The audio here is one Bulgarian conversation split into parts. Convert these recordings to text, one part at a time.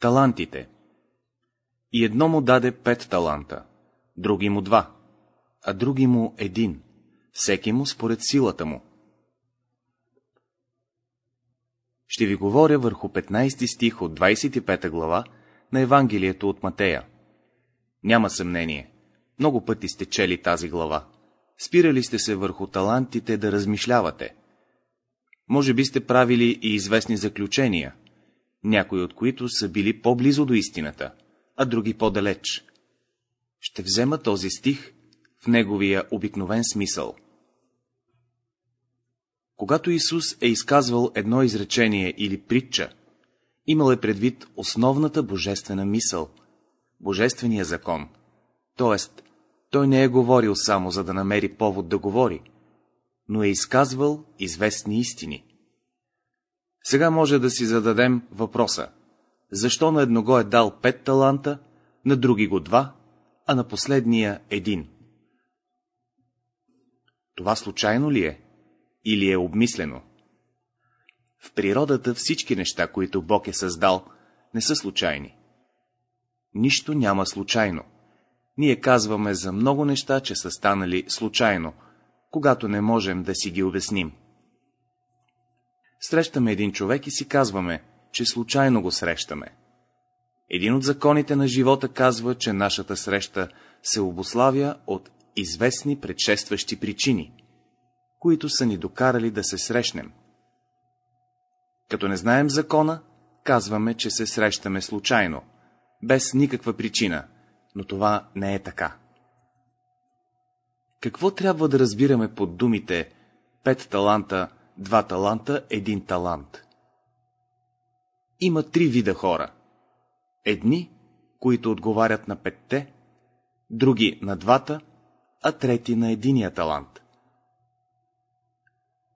Талантите И едно му даде пет таланта, други му два, а други му един, всеки му според силата му. Ще ви говоря върху 15 стих от 25 глава на Евангелието от Матея. Няма съмнение, много пъти сте чели тази глава. Спирали сте се върху талантите да размишлявате. Може би сте правили и известни заключения, някои от които са били по-близо до истината, а други по-далеч. Ще взема този стих в неговия обикновен смисъл. Когато Исус е изказвал едно изречение или притча, имал е предвид основната божествена мисъл, божествения закон, т.е. той не е говорил само за да намери повод да говори, но е изказвал известни истини. Сега може да си зададем въпроса, защо на едного е дал пет таланта, на други го два, а на последния един? Това случайно ли е? Или е обмислено? В природата всички неща, които Бог е създал, не са случайни. Нищо няма случайно. Ние казваме за много неща, че са станали случайно, когато не можем да си ги обясним. Срещаме един човек и си казваме, че случайно го срещаме. Един от законите на живота казва, че нашата среща се обославя от известни предшестващи причини, които са ни докарали да се срещнем. Като не знаем закона, казваме, че се срещаме случайно, без никаква причина, но това не е така. Какво трябва да разбираме под думите пет таланта, два таланта, един талант? Има три вида хора. Едни, които отговарят на петте, други на двата, а трети на единия талант.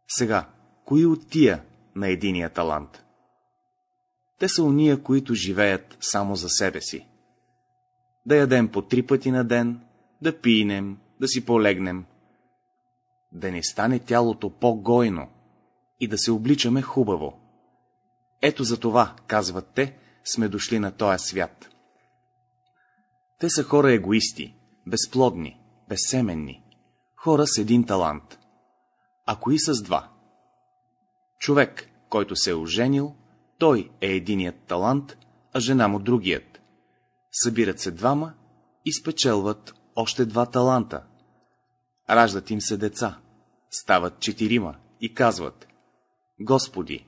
Сега, кои от тия на единия талант? Те са уния, които живеят само за себе си. Да ядем по три пъти на ден, да пинем, да си полегнем, да не стане тялото по-гойно и да се обличаме хубаво. Ето за това, казват те, сме дошли на този свят. Те са хора егоисти, безплодни, безсеменни, хора с един талант. А кои с два? Човек, който се е оженил, той е единият талант, а жена му другият. Събират се двама и спечелват още два таланта. Раждат им се деца, стават четирима и казват Господи,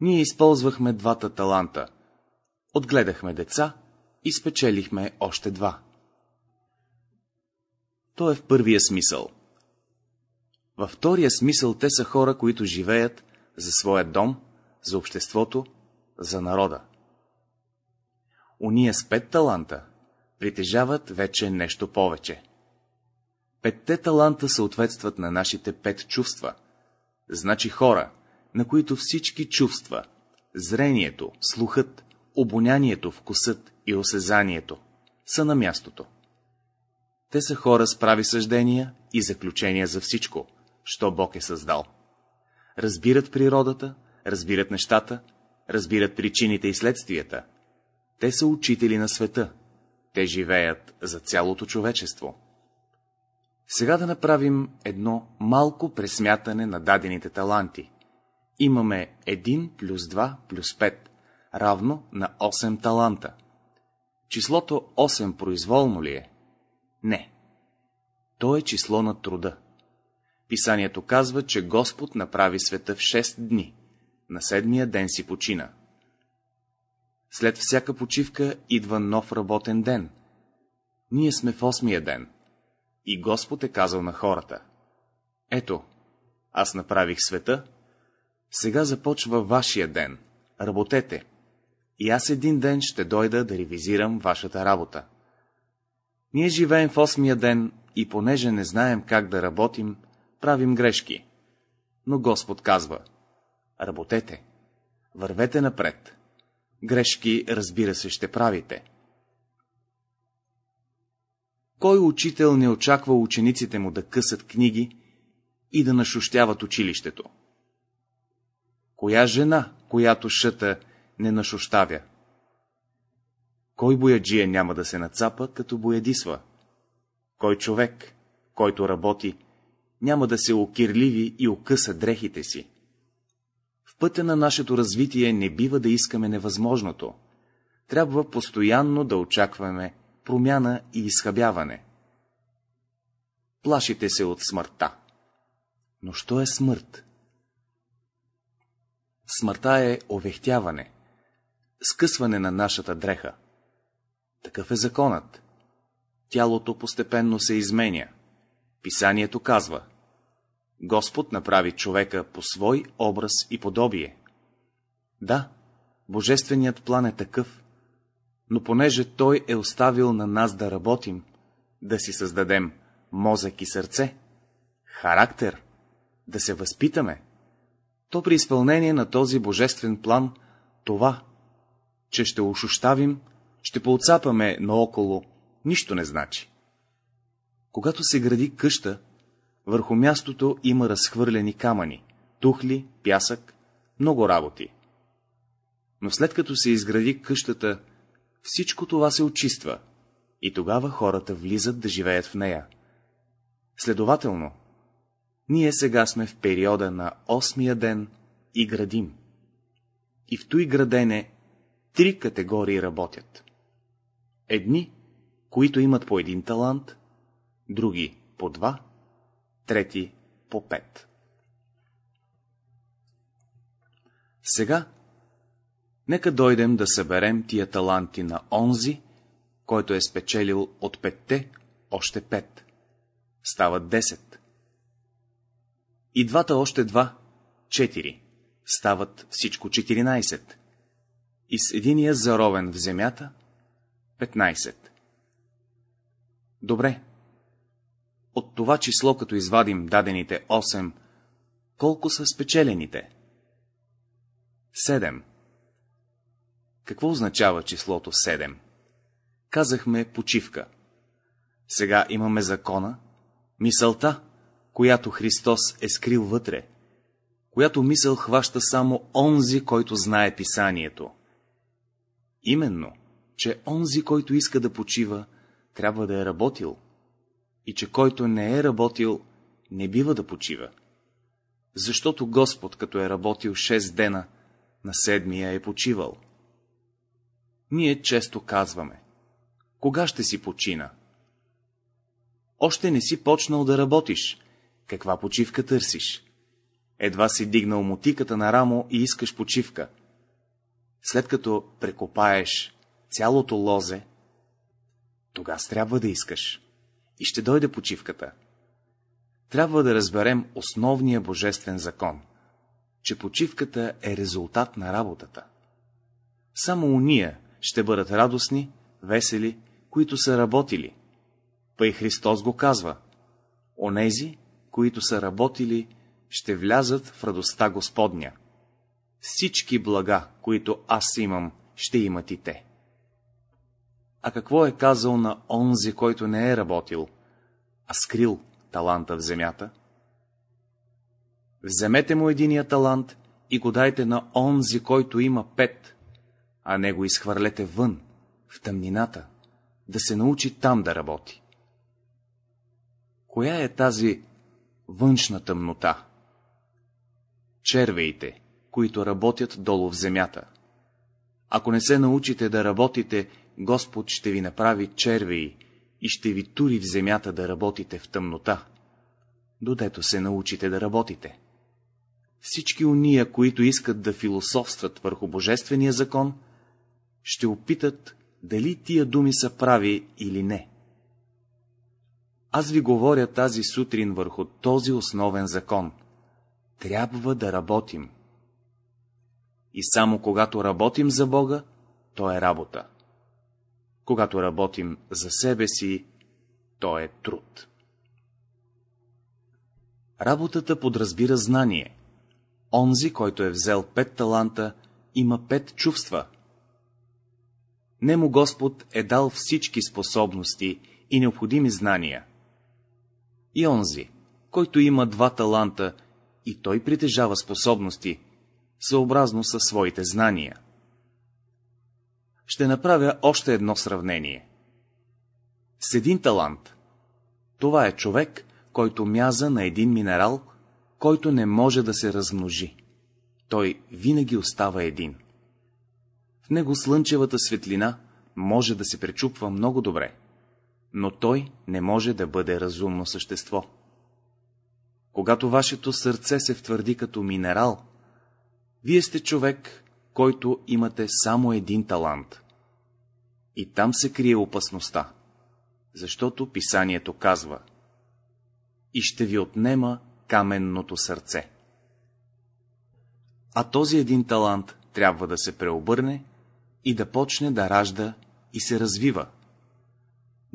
ние използвахме двата таланта, отгледахме деца и спечелихме още два. То е в първия смисъл. Във втория смисъл те са хора, които живеят за своя дом, за обществото, за народа. Уния с пет таланта притежават вече нещо повече. Петте таланта съответстват на нашите пет чувства, значи хора, на които всички чувства, зрението, слухът, обонянието, вкусът и осезанието са на мястото. Те са хора с прави съждения и заключения за всичко, що Бог е създал. Разбират природата, разбират нещата, разбират причините и следствията. Те са учители на света. Те живеят за цялото човечество. Сега да направим едно малко пресмятане на дадените таланти. Имаме 1 плюс 2 плюс 5, равно на 8 таланта. Числото 8 произволно ли е? Не. То е число на труда. Писанието казва, че Господ направи света в 6 дни. На седмия ден си почина. След всяка почивка идва нов работен ден. Ние сме в осмия ден. И Господ е казал на хората. Ето, аз направих света, сега започва вашия ден. Работете. И аз един ден ще дойда да ревизирам вашата работа. Ние живеем в осмия ден и понеже не знаем как да работим, правим грешки. Но Господ казва, работете, вървете напред. Грешки, разбира се, ще правите. Кой учител не очаква учениците му да късат книги и да нашущяват училището? Коя жена, която шъта, не нашущавя? Кой бояджия няма да се нацапа, като боядисва? Кой човек, който работи, няма да се окирливи и окъса дрехите си? В пътя на нашето развитие не бива да искаме невъзможното. Трябва постоянно да очакваме промяна и изхабяване. Плашите се от смъртта. Но що е смърт? Смъртта е овехтяване, скъсване на нашата дреха. Такъв е законът. Тялото постепенно се изменя. Писанието казва Господ направи човека по свой образ и подобие. Да, божественият план е такъв, но понеже той е оставил на нас да работим, да си създадем мозък и сърце, характер, да се възпитаме, то при изпълнение на този божествен план, това, че ще ушущавим, ще поотцапаме наоколо, нищо не значи. Когато се гради къща, върху мястото има разхвърлени камъни, тухли, пясък, много работи. Но след като се изгради къщата, всичко това се очиства и тогава хората влизат да живеят в нея. Следователно, ние сега сме в периода на осмия ден и градим. И в той градене три категории работят. Едни, които имат по един талант, други по два, трети по пет. Сега, нека дойдем да съберем тия таланти на онзи, който е спечелил от петте още пет. Стават десет. И двата още два, четири. Стават всичко 14. И с единия заровен в земята, 15. Добре. От това число, като извадим дадените 8, колко са спечелените? 7. Какво означава числото 7? Казахме почивка. Сега имаме закона, мисълта, която Христос е скрил вътре, която мисъл хваща само онзи, който знае писанието. Именно, че онзи, който иска да почива, трябва да е работил, и че който не е работил, не бива да почива. Защото Господ, като е работил шест дена, на седмия е почивал. Ние често казваме, кога ще си почина? Още не си почнал да работиш, каква почивка търсиш? Едва си дигнал мотиката на рамо и искаш почивка. След като прекопаеш цялото лозе, тогава трябва да искаш. И ще дойде почивката. Трябва да разберем основния божествен закон, че почивката е резултат на работата. Само уния ще бъдат радостни, весели, които са работили. Па и Христос го казва. Онези, които са работили, ще влязат в радостта Господня. Всички блага, които аз имам, ще имат и те. А какво е казал на онзи, който не е работил, а скрил таланта в земята? Вземете му единия талант и го дайте на онзи, който има пет, а не го изхвърлете вън, в тъмнината, да се научи там да работи. Коя е тази външна тъмнота? Червеите, които работят долу в земята. Ако не се научите да работите, Господ ще ви направи червеи и ще ви тури в земята да работите в тъмнота, додето се научите да работите. Всички уния, които искат да философстват върху Божествения закон, ще опитат дали тия думи са прави или не. Аз ви говоря тази сутрин върху този основен закон. Трябва да работим. И само когато работим за Бога, то е работа. Когато работим за себе си, то е труд. Работата подразбира знание. Онзи, който е взел пет таланта, има пет чувства. Нему Господ е дал всички способности и необходими знания. И онзи, който има два таланта, и той притежава способности, съобразно със своите знания. Ще направя още едно сравнение. С един талант. Това е човек, който мяза на един минерал, който не може да се размножи. Той винаги остава един. В него слънчевата светлина може да се пречупва много добре, но той не може да бъде разумно същество. Когато вашето сърце се втвърди като минерал, вие сте човек, който имате само един талант. И там се крие опасността, защото писанието казва и ще ви отнема каменното сърце. А този един талант трябва да се преобърне и да почне да ражда и се развива.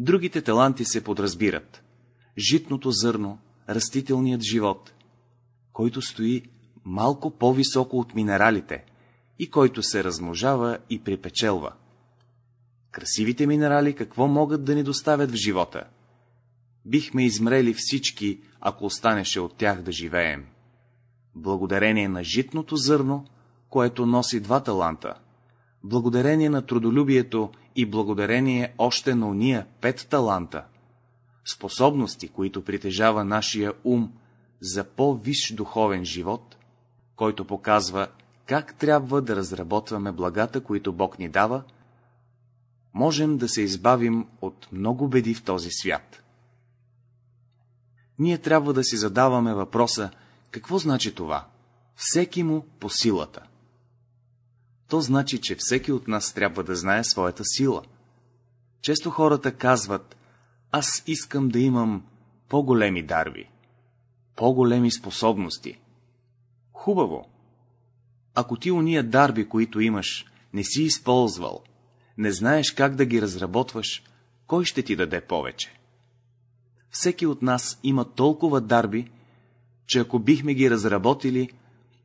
Другите таланти се подразбират. Житното зърно, растителният живот, който стои малко по-високо от минералите и който се размножава и припечелва. Красивите минерали какво могат да ни доставят в живота? Бихме измрели всички, ако останеше от тях да живеем. Благодарение на житното зърно, което носи два таланта, благодарение на трудолюбието и благодарение още на уния пет таланта, способности, които притежава нашия ум за по-висш духовен живот, който показва как трябва да разработваме благата, които Бог ни дава, можем да се избавим от много беди в този свят. Ние трябва да си задаваме въпроса, какво значи това? Всеки му по силата. То значи, че всеки от нас трябва да знае своята сила. Често хората казват, аз искам да имам по-големи дарби, по-големи способности. Хубаво. Ако ти уния дарби, които имаш, не си използвал, не знаеш как да ги разработваш, кой ще ти даде повече? Всеки от нас има толкова дарби, че ако бихме ги разработили,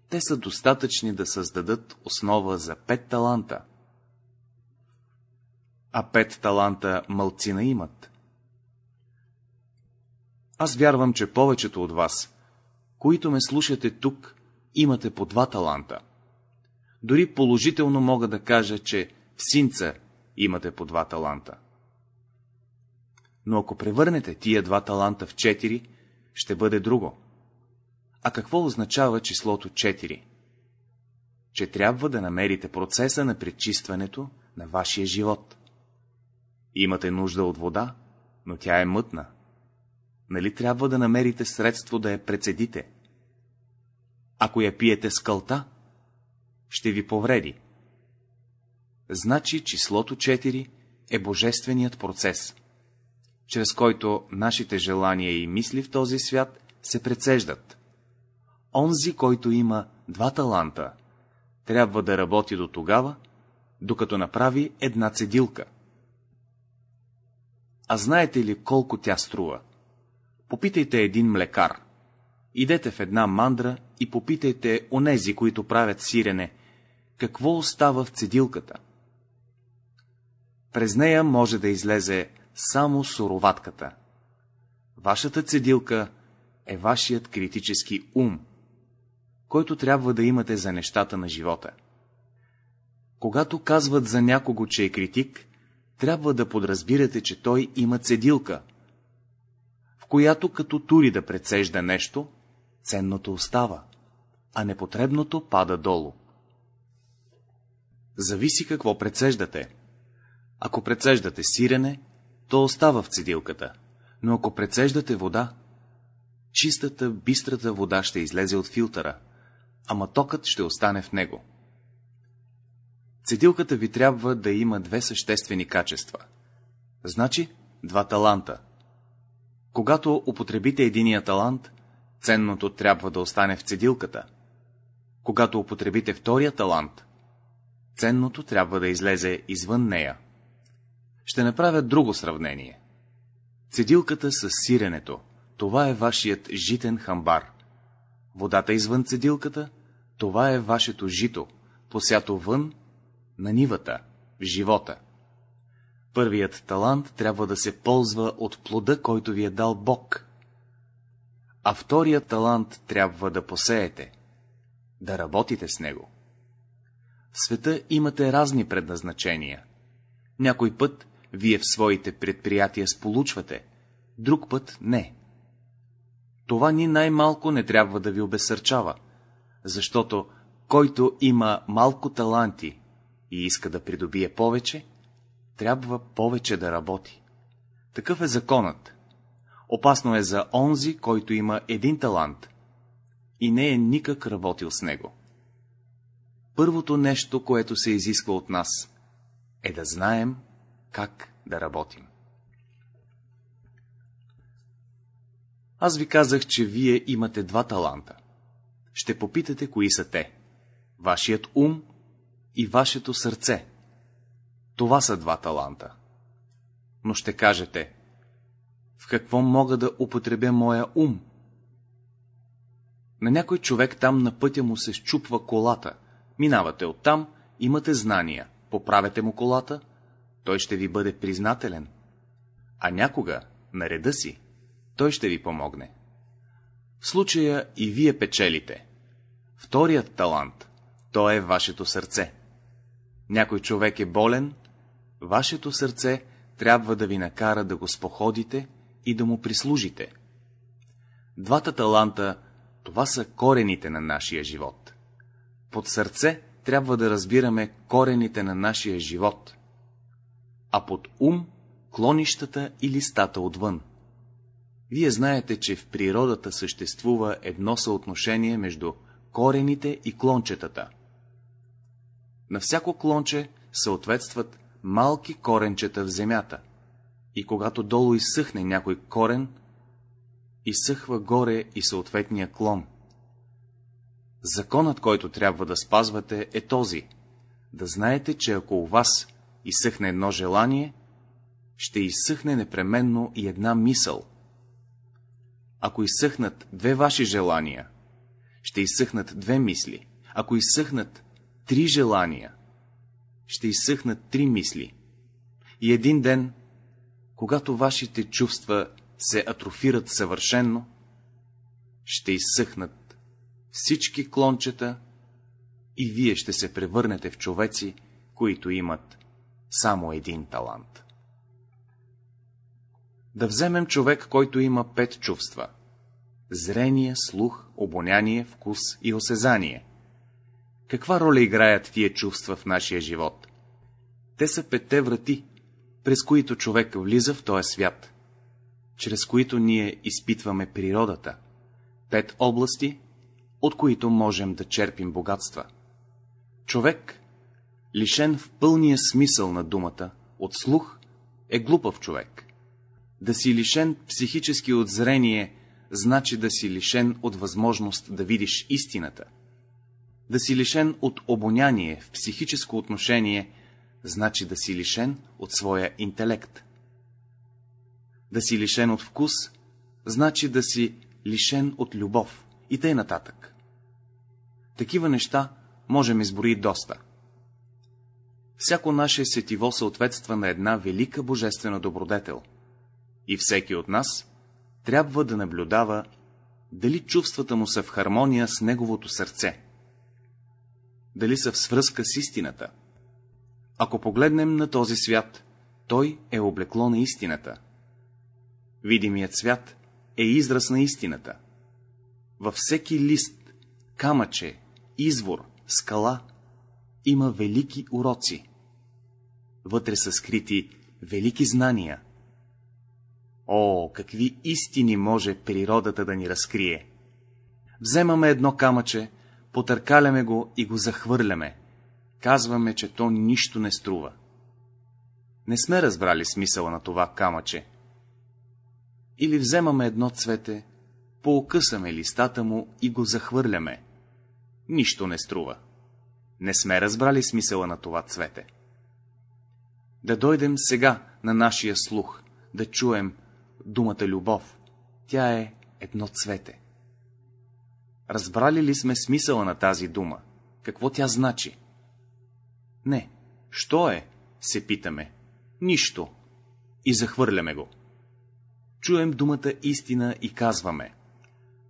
те са достатъчни да създадат основа за пет таланта. А пет таланта мълцина имат. Аз вярвам, че повечето от вас, които ме слушате тук, имате по два таланта. Дори положително мога да кажа, че в синца имате по два таланта. Но ако превърнете тия два таланта в четири, ще бъде друго. А какво означава числото 4? Че трябва да намерите процеса на пречистването на вашия живот. Имате нужда от вода, но тя е мътна. Нали трябва да намерите средство да я прецедите? Ако я пиете с кълта, ще ви повреди. Значи числото 4 е божественият процес, чрез който нашите желания и мисли в този свят се прецеждат. Онзи, който има два таланта, трябва да работи до тогава, докато направи една цедилка. А знаете ли колко тя струва? Попитайте един млекар. Идете в една мандра и попитайте онези, които правят сирене, какво остава в цедилката. През нея може да излезе само суроватката. Вашата цедилка е вашият критически ум, който трябва да имате за нещата на живота. Когато казват за някого, че е критик, трябва да подразбирате, че той има цедилка, в която като тури да прецежда нещо, ценното остава, а непотребното пада долу. Зависи какво прецеждате. Ако прецеждате сирене, то остава в цедилката, но ако прецеждате вода, чистата, бистрата вода ще излезе от филтъра, ама токът ще остане в него. Цедилката ви трябва да има две съществени качества. Значи, два таланта. Когато употребите единия талант, ценното трябва да остане в цедилката. Когато употребите втория талант, ценното трябва да излезе извън нея. Ще направя друго сравнение. Цедилката с сиренето, това е вашият житен хамбар. Водата извън цедилката, това е вашето жито, посято вън, на нивата, в живота. Първият талант трябва да се ползва от плода, който ви е дал Бог. А вторият талант трябва да посеете, да работите с него. В света имате разни предназначения. Някой път вие в своите предприятия сполучвате, друг път не. Това ни най-малко не трябва да ви обесърчава, защото който има малко таланти и иска да придобие повече, трябва повече да работи. Такъв е законът. Опасно е за онзи, който има един талант и не е никак работил с него. Първото нещо, което се изисква от нас, е да знаем как да работим. Аз ви казах, че вие имате два таланта. Ще попитате, кои са те. Вашият ум и вашето сърце. Това са два таланта. Но ще кажете, в какво мога да употребя моя ум? На някой човек там на пътя му се щупва колата. Минавате оттам, имате знания, поправяте му колата, той ще ви бъде признателен. А някога, на реда си, той ще ви помогне. В случая и вие печелите. Вторият талант, то е вашето сърце. Някой човек е болен, вашето сърце трябва да ви накара да го споходите и да му прислужите. Двата таланта, това са корените на нашия живот. Под сърце трябва да разбираме корените на нашия живот, а под ум — клонищата и листата отвън. Вие знаете, че в природата съществува едно съотношение между корените и клончетата. На всяко клонче съответстват малки коренчета в земята, и когато долу изсъхне някой корен, изсъхва горе и съответния клон. Законът, който трябва да спазвате, е този. Да знаете, че ако у вас изсъхне едно желание, ще изсъхне непременно и една мисъл. Ако изсъхнат две ваши желания, ще изсъхнат две мисли. Ако изсъхнат три желания, ще изсъхнат три мисли. И един ден, когато вашите чувства се атрофират съвършенно, ще изсъхнат всички клончета и вие ще се превърнете в човеци, които имат само един талант. Да вземем човек, който има пет чувства – зрение, слух, обоняние, вкус и осезание. Каква роля играят тия чувства в нашия живот? Те са петте врати, през които човек влиза в този свят, чрез които ние изпитваме природата, пет области, от които можем да черпим богатства. Човек, лишен в пълния смисъл на думата, от слух, е глупав човек. Да си лишен психически от зрение, значи да си лишен от възможност да видиш истината. Да си лишен от обоняние в психическо отношение, значи да си лишен от своя интелект. Да си лишен от вкус, значи да си лишен от любов и тъй нататък. Такива неща можем изброи доста. Всяко наше сетиво съответства на една велика божествена добродетел. И всеки от нас трябва да наблюдава, дали чувствата му са в хармония с неговото сърце. Дали са в свръзка с истината. Ако погледнем на този свят, той е облекло на истината. Видимият свят е израз на истината. Във всеки лист, камъче, извор, скала има велики уроци. Вътре са скрити велики знания. О, какви истини може природата да ни разкрие! Вземаме едно камъче, потъркаляме го и го захвърляме. Казваме, че то нищо не струва. Не сме разбрали смисъла на това камъче. Или вземаме едно цвете, поокъсаме листата му и го захвърляме. Нищо не струва. Не сме разбрали смисъла на това цвете. Да дойдем сега на нашия слух, да чуем думата любов. Тя е едно цвете. Разбрали ли сме смисъла на тази дума? Какво тя значи? Не. Що е? Се питаме. Нищо. И захвърляме го. Чуем думата истина и казваме.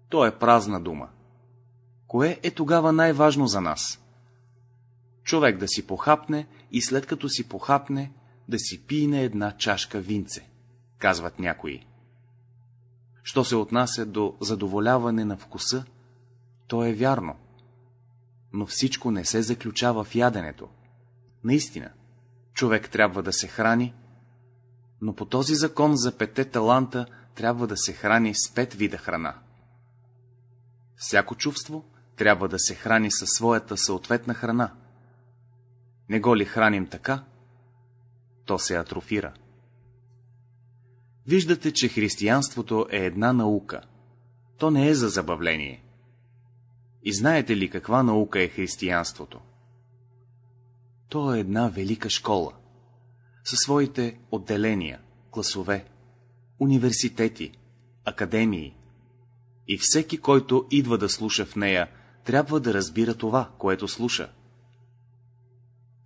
То е празна дума. Кое е тогава най-важно за нас? Човек да си похапне и след като си похапне, да си пине една чашка винце, казват някои. Що се отнася до задоволяване на вкуса, то е вярно. Но всичко не се заключава в яденето. Наистина, човек трябва да се храни, но по този закон за пете таланта трябва да се храни с пет вида храна. Всяко чувство трябва да се храни със своята съответна храна. Не го ли храним така, то се атрофира. Виждате, че християнството е една наука. То не е за забавление. И знаете ли каква наука е християнството? То е една велика школа, със своите отделения, класове, университети, академии. И всеки, който идва да слуша в нея, трябва да разбира това, което слуша.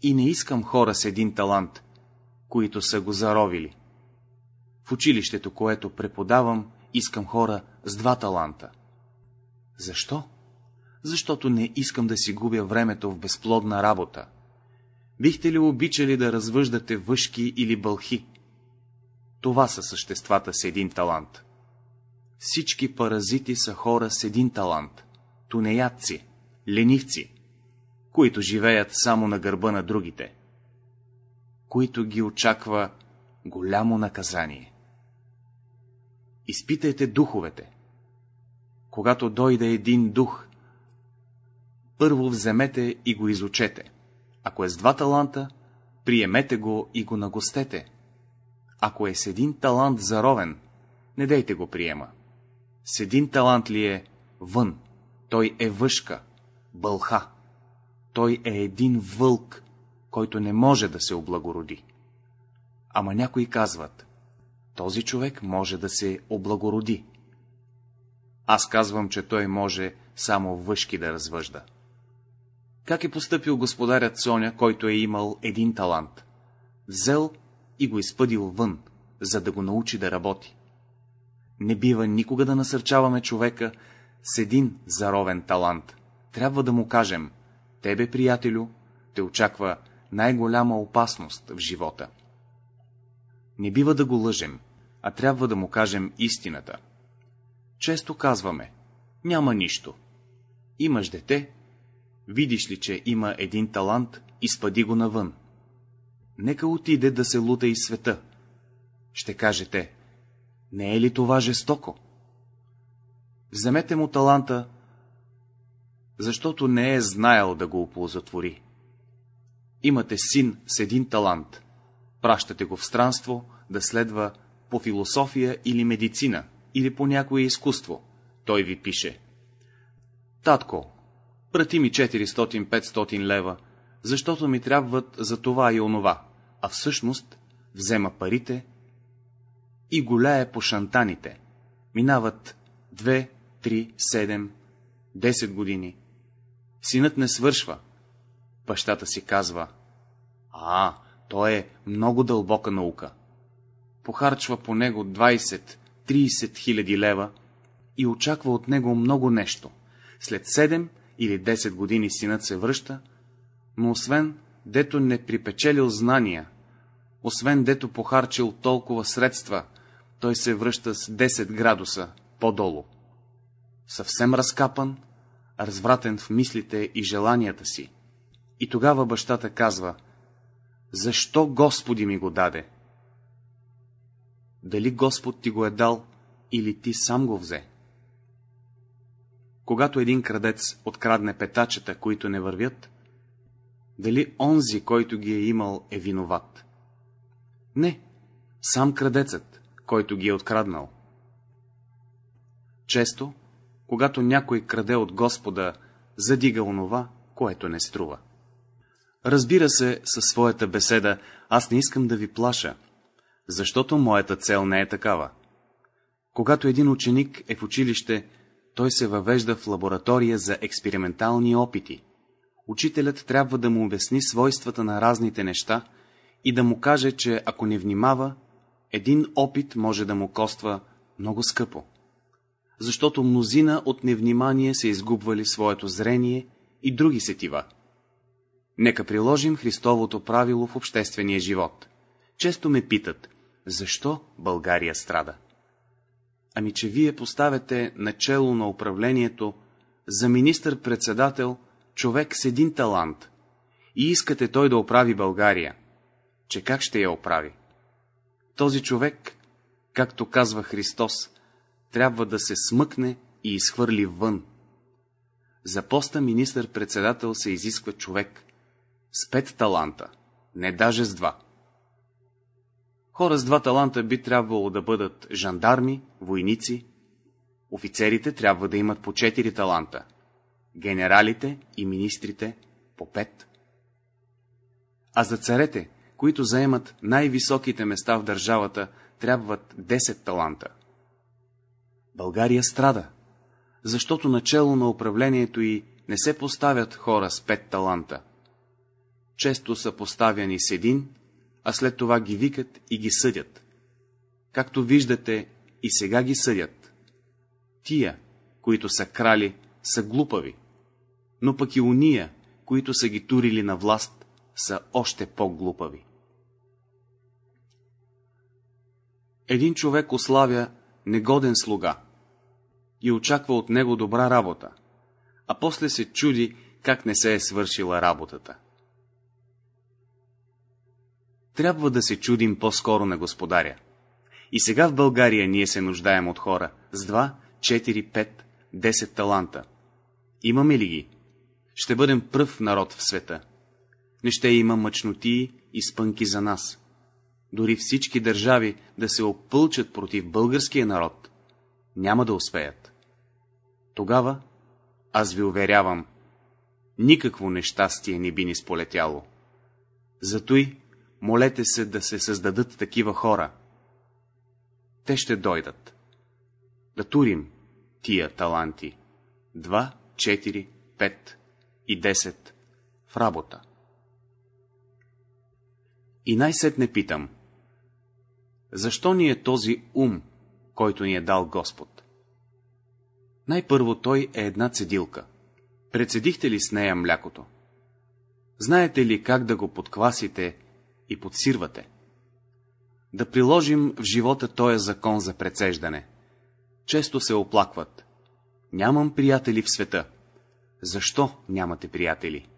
И не искам хора с един талант, които са го заровили. В училището, което преподавам, искам хора с два таланта. Защо? Защото не искам да си губя времето в безплодна работа. Бихте ли обичали да развъждате въшки или бълхи? Това са съществата с един талант. Всички паразити са хора с един талант. Тунеядци, ленивци, които живеят само на гърба на другите, които ги очаква голямо наказание. Изпитайте духовете. Когато дойде един дух, първо вземете и го изучете. Ако е с два таланта, приемете го и го нагостете. Ако е с един талант заровен, не дейте го приема. С един талант ли е вън, той е въшка, бълха. Той е един вълк, който не може да се облагороди. Ама някои казват, този човек може да се облагороди. Аз казвам, че той може само въшки да развъжда. Как е поступил господарят Соня, който е имал един талант? Взел и го изпъдил вън, за да го научи да работи. Не бива никога да насърчаваме човека с един заровен талант. Трябва да му кажем, тебе, приятелю, те очаква най-голяма опасност в живота. Не бива да го лъжем, а трябва да му кажем истината. Често казваме, няма нищо. Имаш дете, видиш ли, че има един талант, изпади го навън. Нека отиде да се лута и света. Ще кажете, не е ли това жестоко? Вземете му таланта, защото не е знаел да го оползотвори. Имате син с един талант, пращате го в странство да следва по философия или медицина, или по някое изкуство. Той ви пише. Татко, прати ми 400-500 лева, защото ми трябват за това и онова, а всъщност взема парите и голяе по шантаните. Минават 2, 3, 7, 10 години. Синът не свършва. Бащата си казва, а, то е много дълбока наука. Похарчва по него 20-30 хиляди лева и очаква от него много нещо. След 7 или 10 години синът се връща, но освен дето не припечелил знания, освен дето похарчил толкова средства, той се връща с 10 градуса по-долу. Съвсем разкапан, развратен в мислите и желанията си. И тогава бащата казва, защо Господи ми го даде? Дали Господ ти го е дал, или ти сам го взе? Когато един крадец открадне петачета, които не вървят, дали онзи, който ги е имал, е виноват? Не, сам крадецът, който ги е откраднал. Често, когато някой краде от Господа, задига онова, което не струва. Разбира се, със своята беседа аз не искам да ви плаша, защото моята цел не е такава. Когато един ученик е в училище, той се въвежда в лаборатория за експериментални опити. Учителят трябва да му обясни свойствата на разните неща и да му каже, че ако не внимава, един опит може да му коства много скъпо. Защото мнозина от невнимание са изгубвали своето зрение и други сетива. Нека приложим Христовото правило в обществения живот. Често ме питат, защо България страда? Ами, че вие поставяте начало на управлението за министър-председател човек с един талант и искате той да оправи България. Че как ще я оправи? Този човек, както казва Христос, трябва да се смъкне и изхвърли вън. За поста министър-председател се изисква човек с пет таланта, не даже с два. Хора с два таланта би трябвало да бъдат жандарми, войници. Офицерите трябва да имат по четири таланта. Генералите и министрите по пет. А за царете, които заемат най-високите места в държавата, трябват 10 таланта. България страда, защото начало на управлението й не се поставят хора с пет таланта. Често са поставяни с един, а след това ги викат и ги съдят. Както виждате, и сега ги съдят. Тия, които са крали, са глупави, но пък и уния, които са ги турили на власт, са още по-глупави. Един човек ославя негоден слуга и очаква от него добра работа, а после се чуди как не се е свършила работата. Трябва да се чудим по-скоро на господаря. И сега в България ние се нуждаем от хора с 2, 4, 5, 10 таланта. Имаме ли ги? Ще бъдем пръв народ в света. Не ще има мъчноти и спънки за нас. Дори всички държави да се опълчат против българския народ, няма да успеят. Тогава, аз ви уверявам, никакво нещастие не би ни сполетяло. Зато и молете се да се създадат такива хора. Те ще дойдат. Да турим тия таланти. Два, четири, пет и десет в работа. И най-сетне питам, защо ни е този ум, който ни е дал Господ? Най-първо той е една цедилка. Прецедихте ли с нея млякото? Знаете ли как да го подквасите и подсирвате? Да приложим в живота този закон за прецеждане. Често се оплакват. Нямам приятели в света. Защо нямате приятели?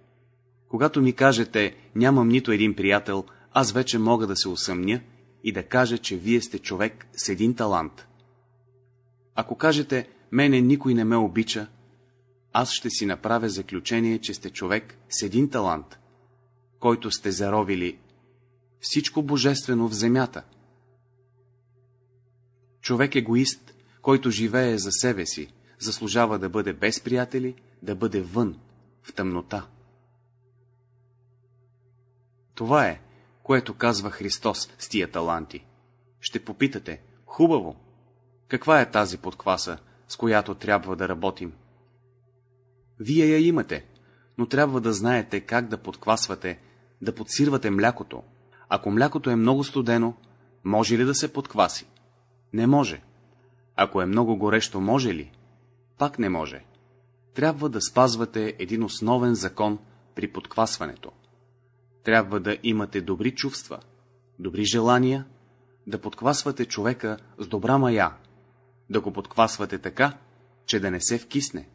Когато ми кажете, нямам нито един приятел, аз вече мога да се усъмня и да кажа, че вие сте човек с един талант. Ако кажете, мене никой не ме обича, аз ще си направя заключение, че сте човек с един талант, който сте заровили всичко божествено в земята. Човек егоист, който живее за себе си, заслужава да бъде без приятели, да бъде вън, в тъмнота. Това е, което казва Христос с тия таланти. Ще попитате, хубаво, каква е тази подкваса, с която трябва да работим? Вие я имате, но трябва да знаете как да подквасвате, да подсирвате млякото. Ако млякото е много студено, може ли да се подкваси? Не може. Ако е много горещо, може ли? Пак не може. Трябва да спазвате един основен закон при подквасването трябва да имате добри чувства, добри желания, да подквасвате човека с добра мая, да го подквасвате така, че да не се вкисне,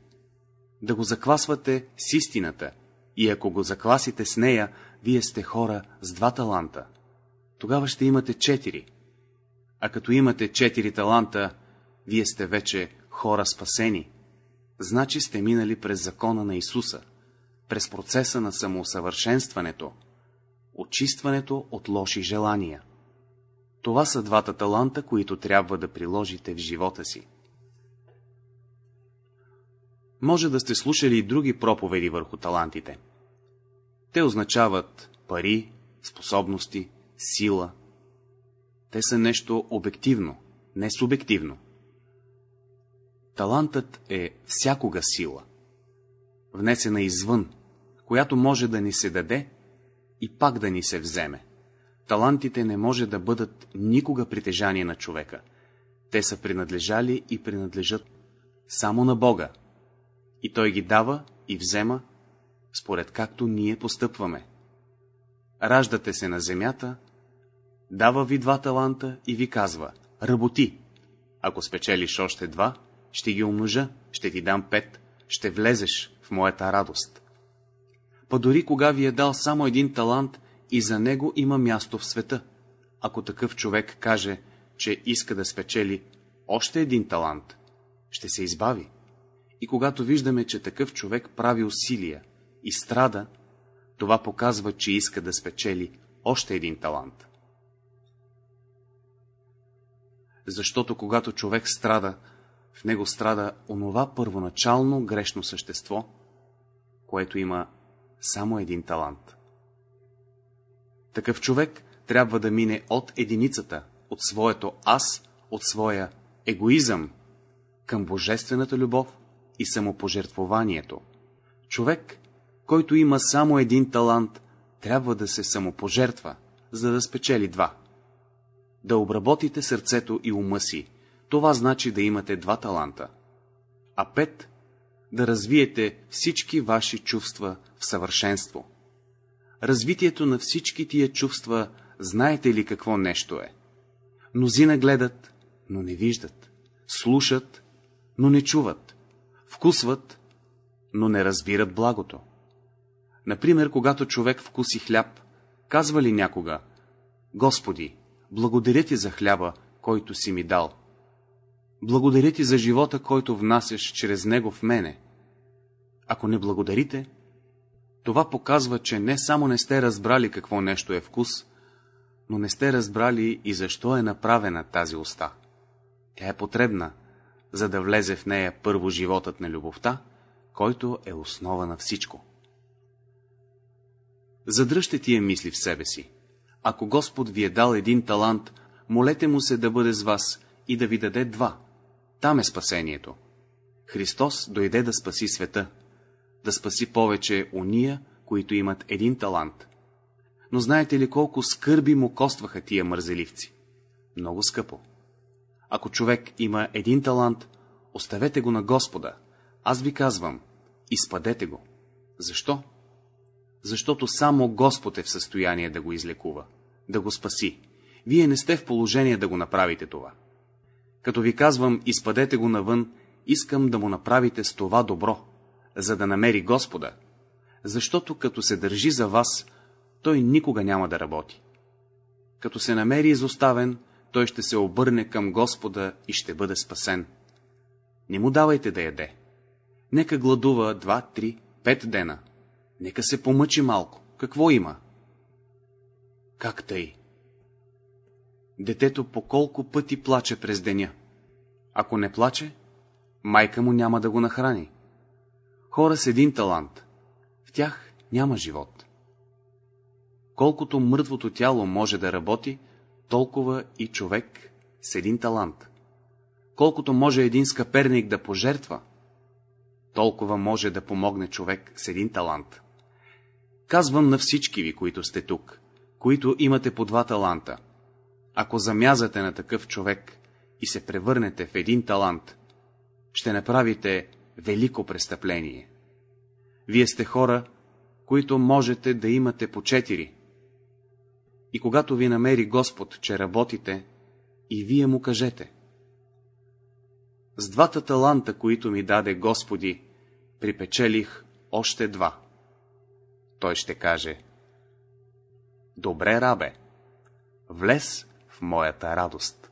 да го заквасвате с истината и ако го закласите с нея, вие сте хора с два таланта. Тогава ще имате четири. А като имате четири таланта, вие сте вече хора спасени. Значи сте минали през закона на Исуса, през процеса на самоусъвършенстването, очистването от лоши желания. Това са двата таланта, които трябва да приложите в живота си. Може да сте слушали и други проповеди върху талантите. Те означават пари, способности, сила. Те са нещо обективно, не субективно. Талантът е всякога сила, внесена извън, която може да ни се даде и пак да ни се вземе. Талантите не може да бъдат никога притежание на човека. Те са принадлежали и принадлежат само на Бога. И Той ги дава и взема, според както ние постъпваме. Раждате се на земята, Дава ви два таланта и ви казва, работи. Ако спечелиш още два, ще ги умножа, ще ти дам пет, ще влезеш в моята радост. Па дори кога ви е дал само един талант, и за него има място в света. Ако такъв човек каже, че иска да спечели още един талант, ще се избави. И когато виждаме, че такъв човек прави усилия и страда, това показва, че иска да спечели още един талант. Защото когато човек страда, в него страда онова първоначално грешно същество, което има само един талант. Такъв човек трябва да мине от единицата, от своето аз, от своя егоизъм, към божествената любов и самопожертвованието. Човек, който има само един талант, трябва да се самопожертва, за да спечели два. Да обработите сърцето и ума си, това значи да имате два таланта. А пет – да развиете всички ваши чувства в съвършенство. Развитието на всички тия чувства, знаете ли какво нещо е? Мнозина гледат, но не виждат. Слушат, но не чуват. Вкусват, но не разбират благото. Например, когато човек вкуси хляб, казва ли някога, Господи, благодаря ти за хляба, който си ми дал. Благодаря ти за живота, който внасяш чрез него в мене. Ако не благодарите, това показва, че не само не сте разбрали какво нещо е вкус, но не сте разбрали и защо е направена тази уста. Тя е потребна, за да влезе в нея първо животът на любовта, който е основа на всичко. Задръжте тия мисли в себе си. Ако Господ ви е дал един талант, молете му се да бъде с вас и да ви даде два. Там е спасението. Христос дойде да спаси света, да спаси повече уния, които имат един талант. Но знаете ли колко скърби му костваха тия мързеливци? Много скъпо. Ако човек има един талант, оставете го на Господа. Аз ви казвам, изпадете го. Защо? Защото само Господ е в състояние да го излекува, да го спаси. Вие не сте в положение да го направите това. Като ви казвам, изпадете го навън, искам да му направите с това добро, за да намери Господа, защото като се държи за вас, той никога няма да работи. Като се намери изоставен, той ще се обърне към Господа и ще бъде спасен. Не му давайте да яде. Нека гладува два, три, пет дена. Нека се помъчи малко. Какво има? Как тъй? Детето по колко пъти плаче през деня. Ако не плаче, майка му няма да го нахрани. Хора с един талант. В тях няма живот. Колкото мъртвото тяло може да работи, толкова и човек с един талант. Колкото може един скъперник да пожертва, толкова може да помогне човек с един талант. Казвам на всички ви, които сте тук, които имате по два таланта. Ако замязате на такъв човек и се превърнете в един талант, ще направите велико престъпление. Вие сте хора, които можете да имате по четири. И когато ви намери Господ, че работите, и вие му кажете. С двата таланта, които ми даде Господи, припечелих още два. Той ще каже, Добре, рабе, влез в моята радост.